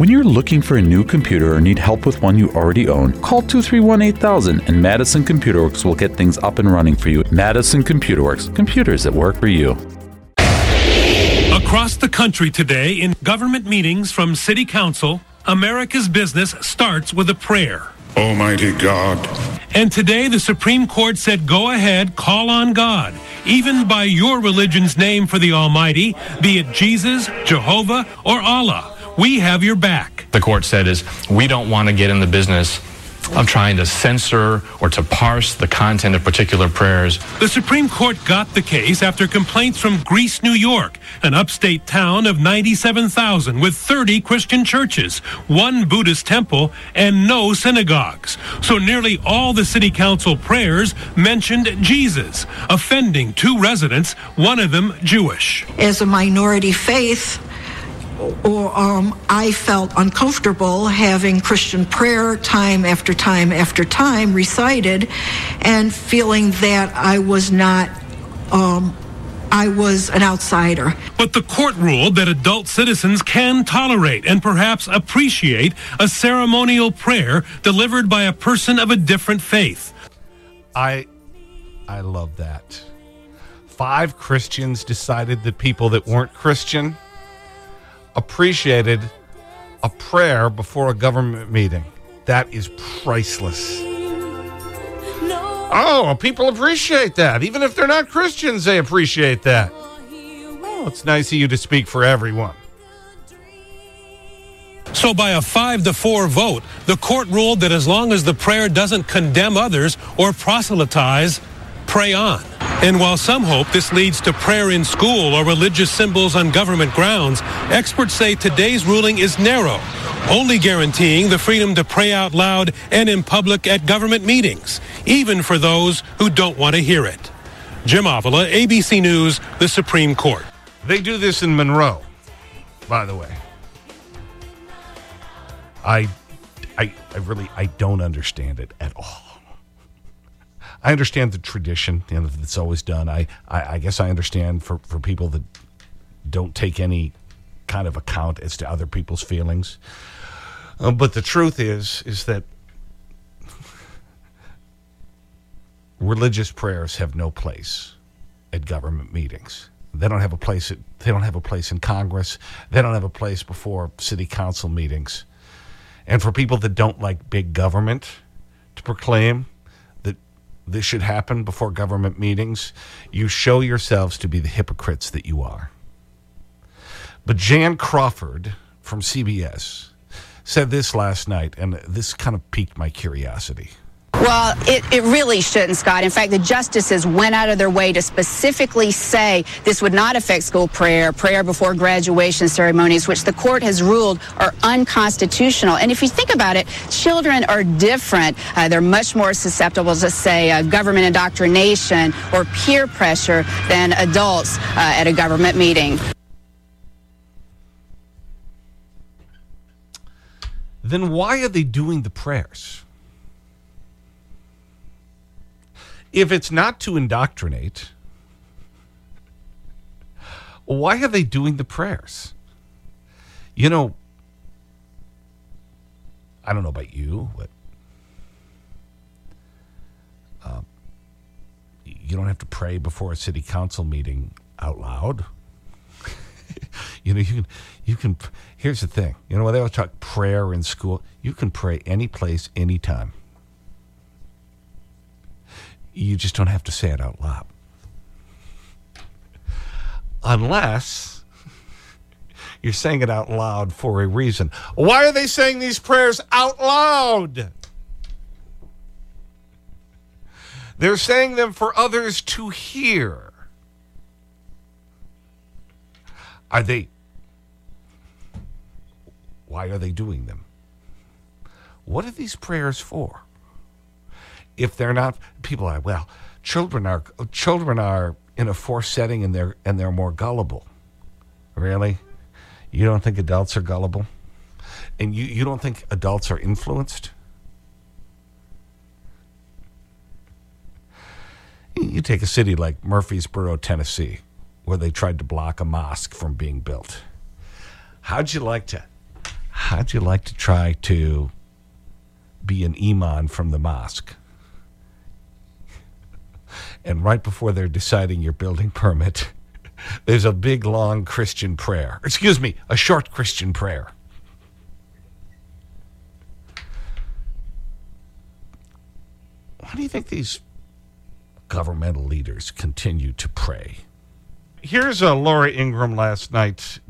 When you're looking for a new computer or need help with one you already own, call 231 8000 and Madison Computer Works will get things up and running for you. Madison Computer Works, computers that work for you. Across the country today, in government meetings from City Council, America's business starts with a prayer. Almighty God. And today, the Supreme Court said, go ahead, call on God, even by your religion's name for the Almighty, be it Jesus, Jehovah, or Allah. We have your back. The court said is we don't want to get in the business of trying to censor or to parse the content of particular prayers. The Supreme Court got the case after complaints from Greece, New York, an upstate town of 97,000 with 30 Christian churches, one Buddhist temple, and no synagogues. So nearly all the city council prayers mentioned Jesus, offending two residents, one of them Jewish. As a minority faith, or um, I felt uncomfortable having Christian prayer time after time after time recited, and feeling that I was not. Um, I was an outsider. But the court ruled that adult citizens can tolerate and perhaps appreciate a ceremonial prayer delivered by a person of a different faith. I, I love that. Five Christians decided that people that weren't Christian appreciated a prayer before a government meeting. That is priceless. Oh, people appreciate that. Even if they're not Christians, they appreciate that. Oh, it's nice of you to speak for everyone. So, by a 5 to 4 vote, the court ruled that as long as the prayer doesn't condemn others or proselytize, pray on. And while some hope this leads to prayer in school or religious symbols on government grounds, experts say today's ruling is narrow, only guaranteeing the freedom to pray out loud and in public at government meetings, even for those who don't want to hear it. Jim Avila, ABC News, the Supreme Court. They do this in Monroe, by the way. I, I, I really, I don't understand it at all. I understand the tradition you know, that's always done. I, I, I guess I understand for, for people that don't take any kind of account as to other people's feelings. Um, but the truth is, is that religious prayers have no place at government meetings. They don't have a place, at, they don't have a place in Congress. They don't have a place before city council meetings. And for people that don't like big government to proclaim this should happen before government meetings, you show yourselves to be the hypocrites that you are. But Jan Crawford from CBS said this last night, and this kind of piqued my curiosity. Well, it, it really shouldn't, Scott. In fact, the justices went out of their way to specifically say this would not affect school prayer, prayer before graduation ceremonies, which the court has ruled are unconstitutional. And if you think about it, children are different. Uh, they're much more susceptible to, say, uh, government indoctrination or peer pressure than adults uh, at a government meeting. Then why are they doing the prayers? If it's not to indoctrinate, why are they doing the prayers? You know, I don't know about you, but uh, you don't have to pray before a city council meeting out loud. you know, you can, you can, here's the thing. You know, they always talk prayer in school, you can pray any place, anytime. You just don't have to say it out loud. Unless you're saying it out loud for a reason. Why are they saying these prayers out loud? They're saying them for others to hear. Are they, why are they doing them? What are these prayers for? If they're not, people are, well, children are, children are in a forced setting and they're, and they're more gullible. Really? You don't think adults are gullible? And you, you don't think adults are influenced? You take a city like Murfreesboro, Tennessee, where they tried to block a mosque from being built. How'd you like to, how'd you like to try to be an imam from the mosque? And right before they're deciding your building permit, there's a big, long Christian prayer. Excuse me, a short Christian prayer. Why do you think these governmental leaders continue to pray? Here's uh, Laura Ingraham last night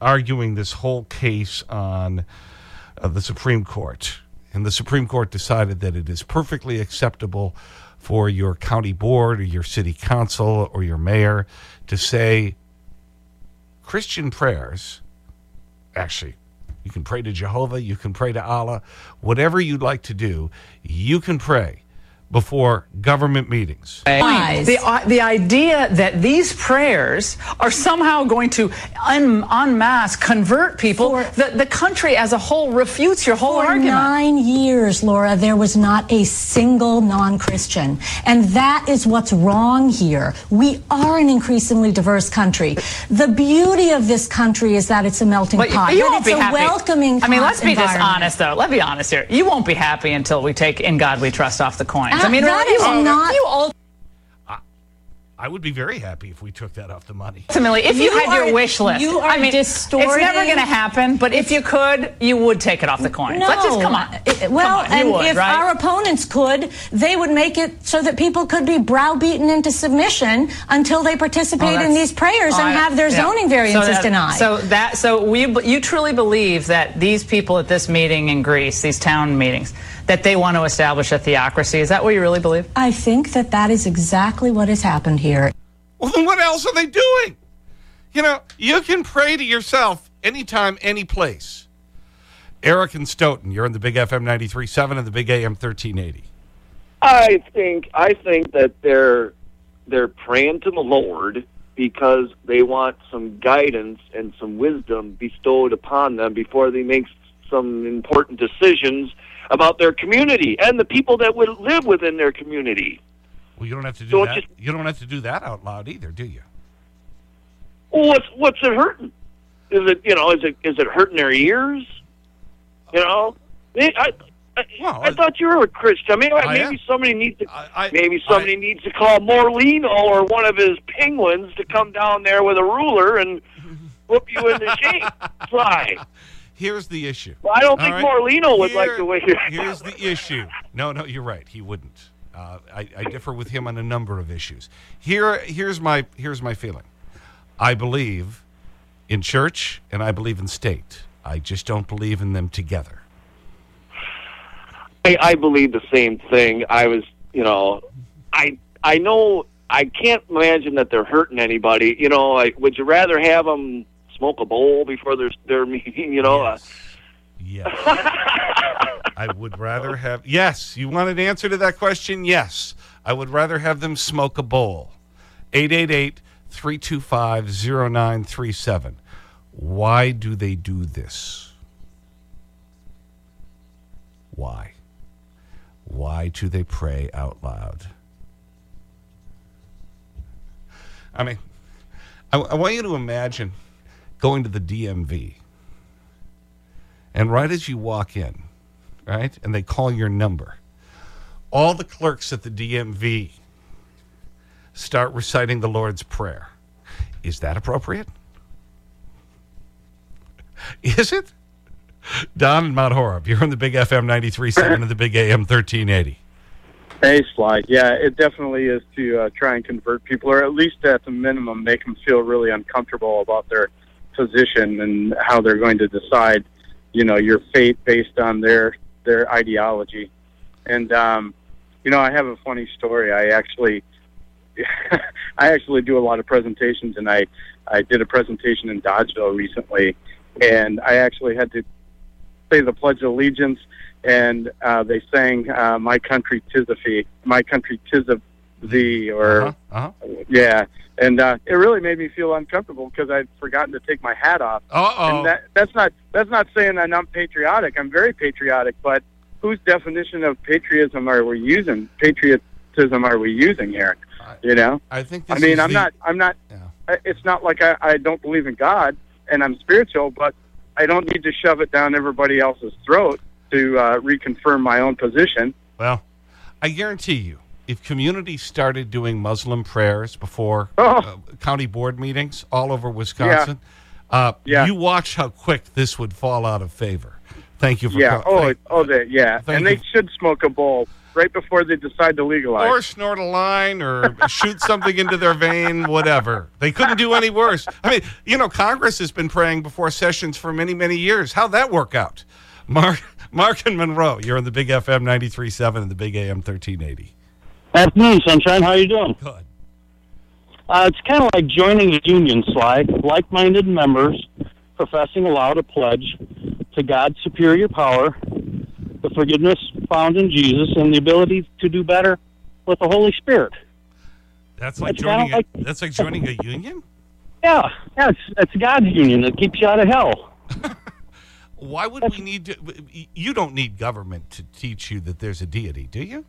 arguing this whole case on uh, the Supreme Court. And the Supreme Court decided that it is perfectly acceptable for your county board or your city council or your mayor to say Christian prayers, actually, you can pray to Jehovah, you can pray to Allah, whatever you'd like to do, you can pray before government meetings. The, uh, the idea that these prayers are somehow going to un, en masse convert people, For- the, the country as a whole refutes your whole For argument. nine years, Laura, there was not a single non-Christian. And that is what's wrong here. We are an increasingly diverse country. The beauty of this country is that it's a melting But you- pot. you won't it's be a happy. welcoming I mean, let's be just honest, though. Let's be honest here. You won't be happy until we take "In God We Trust" off the coins. I mean, that you, not- You all I would be very happy if we took that off the money. ultimately, if you, You had your wish list, you are I mean, distorting- it's never going to happen. But if you could, you would take it off the coins. No. Let's just come on. It- Well, Come on, and would, if right? our opponents could, they would make it so that people could be browbeaten into submission until they participate Oh, in these prayers and I- have their yeah. zoning variances so that, denied. So that so we you truly believe that these people at this meeting in Greece, these town meetings, that they want to establish a theocracy. Is that what you really believe? I think that that is exactly what has happened here. Well, then what else are they doing? You know, you can pray to yourself anytime, any place. Eric and Stoughton, you're in the Big FM 93.7 and the Big AM 1380. I think I think that they're they're praying to the Lord because they want some guidance and some wisdom bestowed upon them before they make some important decisions about their community and the people that would live within their community. Well, you don't have to do So that. just- you don't have to do that out loud either, do you? Well, what's what's it hurting? Is it you know is it is it hurting their ears? You know, I I, Well, I thought you were a Christian. I mean, I maybe am. somebody needs to I- maybe somebody needs to call Morlino or one of his penguins to come down there with a ruler and whoop you into shape. Try. Here's the issue. Well, I don't All think right? Morlino would like Here- the way you Here's the issue. No, no, you're right. He wouldn't. Uh, I, I differ with him on a number of issues. Here, here's, my, here's my feeling. I believe in church and I believe in state. I just don't believe in them together. I, I believe the same thing. I was, you know, I I know I can't imagine that they're hurting anybody. You know, like would you rather have them smoke a bowl before their their meeting? You know, uh, Yes. I would rather have. Yes. You want an answer to that question? Yes. I would rather have them smoke a bowl. 888 325 0937. Why do they do this? Why? Why do they pray out loud? I mean, I, I want you to imagine going to the DMV. And right as you walk in, right, and they call your number, all the clerks at the DMV start reciting the Lord's Prayer. Is that appropriate? Is it? Don and Mount Horeb, you're on the Big FM 93.7 and the Big AM 1380. Hey, Sly. Yeah, it definitely is to uh, try and convert people, or at least at the minimum, make them feel really uncomfortable about their position and how they're going to decide, you know, your fate based on their their ideology. And um, you know, I have a funny story. I actually, I actually do a lot of presentations, and I I did a presentation in Dodgeville recently, and I actually had to say the Pledge of Allegiance, and uh, they sang uh, "My Country 'Tis of Thee," "My Country 'Tis of Thee," or Uh huh. yeah, and uh, it really made me feel uncomfortable because I'd forgotten to take my hat off. Oh. And that, that's not that's not saying that I'm patriotic. I'm very patriotic, but whose definition of patriotism are we using? Patriotism are we using here? You know, I think I mean, is I'm the- not I'm not. Yeah. It's not like I, I don't believe in God and I'm spiritual, but I don't need to shove it down everybody else's throat to uh, reconfirm my own position. Well, I guarantee you, if communities started doing Muslim prayers before Oh. uh, county board meetings all over Wisconsin, uh, Yeah. you watch how quick this would fall out of favor. Thank you for Yeah. Oh, thank- oh, that. Yeah. And they should smoke a bowl right before they decide to legalize. or snort a line or shoot something into their vein, whatever. They couldn't do any worse. I mean, you know, Congress has been praying before sessions for many, many years. How'd that work out? Mark, Mark and Monroe, you're on the Big FM 93.7 and the Big AM 1380. Afternoon, Sunshine. How are you doing? Good. Uh, it's kind of like joining a union slide. Like-minded members professing aloud a pledge to God's superior power, the forgiveness found in Jesus, and the ability to do better with the Holy Spirit. That's like, joining a, like- that's like joining a union? Yeah, yeah, it's, it's God's union that keeps you out of hell. Why would we need to? You don't need government to teach you that there's a deity, do you?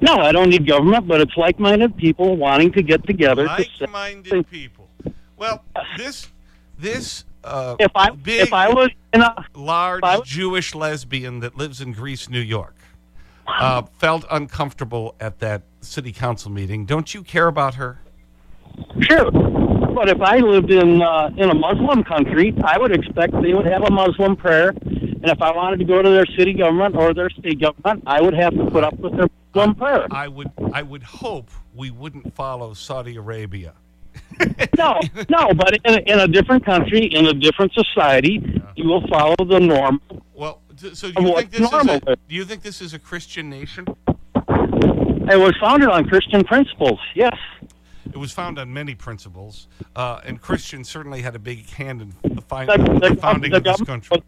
No, I don't need government, but it's like-minded people wanting to get together. Like-minded people. Well, this, this uh, If I big, if I was in a large was- Jewish lesbian that lives in Greece, New York, uh, felt uncomfortable at that city council meeting, don't you care about her? Sure. But if I lived in uh, in a Muslim country, I would expect they would have a Muslim prayer. And if I wanted to go to their city government or their state government, I would have to put up with their Muslim prayer. I would, I would hope we wouldn't follow Saudi Arabia. No, no, but in a, in a different country, in a different society, you will follow the norm. Well, so do you think this is a, do you think this is a Christian nation? It was founded on Christian principles. Yes. It was found on many principles, uh, and Christians certainly had a big hand in the, fi- The- the the- founding of this country.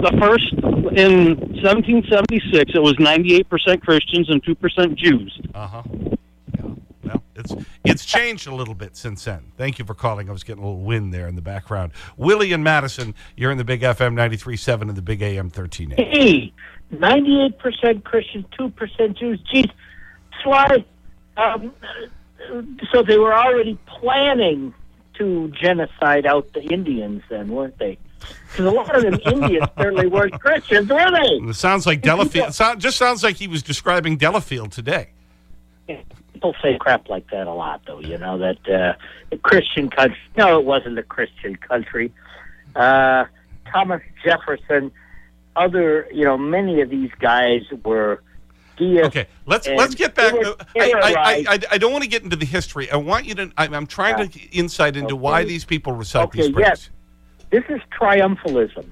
The first in 1776, it was 98% Christians and 2% Jews. Uh huh. Yeah. Well, it's it's changed a little bit since then. Thank you for calling. I was getting a little wind there in the background. Willie and Madison, you're in the Big FM 93.7 and the Big AM 13. Hey, 98% Christian, 2% Jews. Geez, Sly, um, so they were already planning to genocide out the Indians then, weren't they? Because a lot of them Indians certainly weren't Christians, were they? It sounds like Delafield. It sound, just sounds like he was describing Delafield today. People say crap like that a lot, though, you know, that uh, a Christian country. No, it wasn't a Christian country. Uh, Thomas Jefferson, other, you know, many of these guys were. Okay, let's let's get back. I, I, I. I, don't want to get into the history. I want you to. I'm, I'm trying to insight into why these people recite these prayers. This is triumphalism.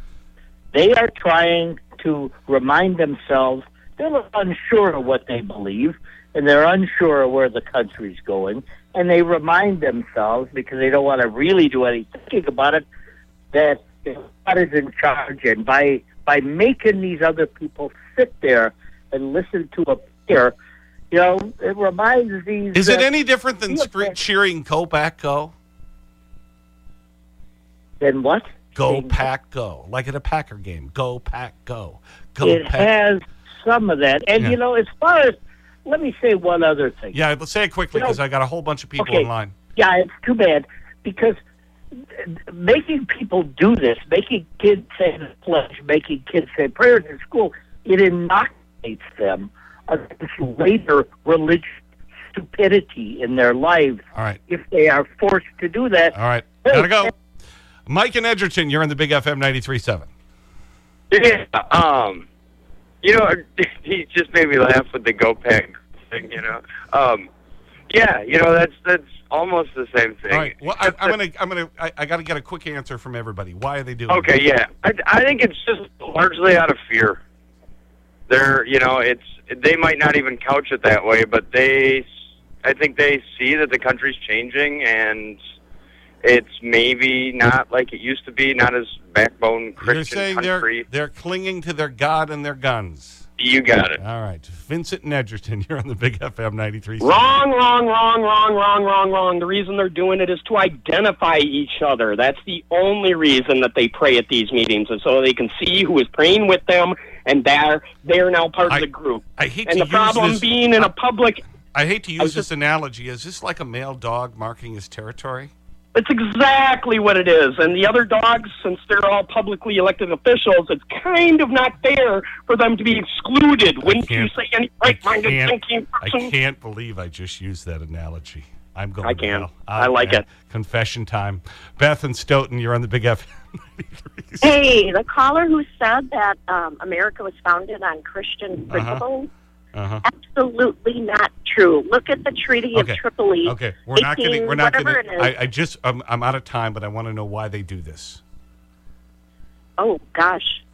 They are trying to remind themselves they're unsure of what they believe, and they're unsure of where the country's going, and they remind themselves because they don't want to really do any thinking about it that God is in charge, and by by making these other people sit there and listen to a prayer, you know, it reminds these. Is it uh, any different than scre- cheering "Go Pack Go"? Then what? Go Pack Go, like at a Packer game. Go Pack Go. Go it Pack. has some of that. And Yeah. you know, as far as let me say one other thing. Yeah, let's say it quickly You know- because I got a whole bunch of people Okay. in line. Yeah, it's too bad because making people do this, making kids say the pledge, making kids say prayers in school, it inoculates them against later religious stupidity in their lives All right. if they are forced to do that. All right. Gotta go. Mike and Edgerton, you're in the Big FM 93.7. Yeah, um, you know, he just made me laugh with the go pack thing. You know, um, yeah, you know that's that's almost the same thing. All right. Well, I, I'm gonna, I'm gonna, I, I got to get a quick answer from everybody. Why are they doing? Okay, yeah, I I think it's just largely out of fear. They're, you know, it's they might not even couch it that way, but they, I think they see that the country's changing and it's maybe not like it used to be, not as backbone You're Christian saying country. they're they're clinging to their God and their guns. You got it. All right, Vincent and Edgerton, you're on the Big FM 93. Wrong, wrong, wrong, wrong, wrong, wrong, wrong. The reason they're doing it is to identify each other. That's the only reason that they pray at these meetings, is so they can see who is praying with them, and they're they're now part of the group. I hate and to the problem use this, being in a public. I hate to use was this analogy. Is this like a male dog marking his territory? That's exactly what it is. And the other dogs, since they're all publicly elected officials, it's kind of not fair for them to be excluded. Wouldn't you say any right-minded can't- I can't believe I just used that analogy. I'm going I can. hell. I like it. Confession time. Beth and Stoughton, you're on the Big F. Hey, the caller who said that um, America was founded on Christian principles, Uh-huh. absolutely not true. Look at the Treaty Okay. of Tripoli. Okay, we're not 18 getting. We're not whatever it is. I, I just. I'm, I'm out of time, but I want to know why they do this. oh gosh,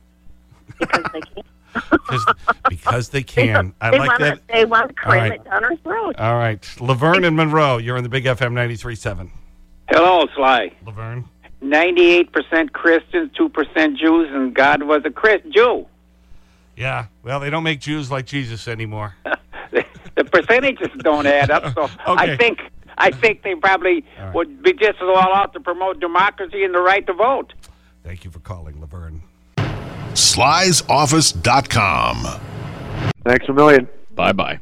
because they can't. Because they can. I they like wanna, that. They want to cram All right. it down our throats. All right, Laverne and Monroe, you're on the Big FM 93.7. Hello, Sly. Laverne. 98% Christians, 2% Jews, and God was a Christ Jew. Yeah. Well, they don't make Jews like Jesus anymore. The percentages don't add up, so Okay. I think I think they probably would be just as well out to promote democracy and the right to vote. Thank you for calling, Laverne. Slysoffice.com. Thanks a million. Bye bye.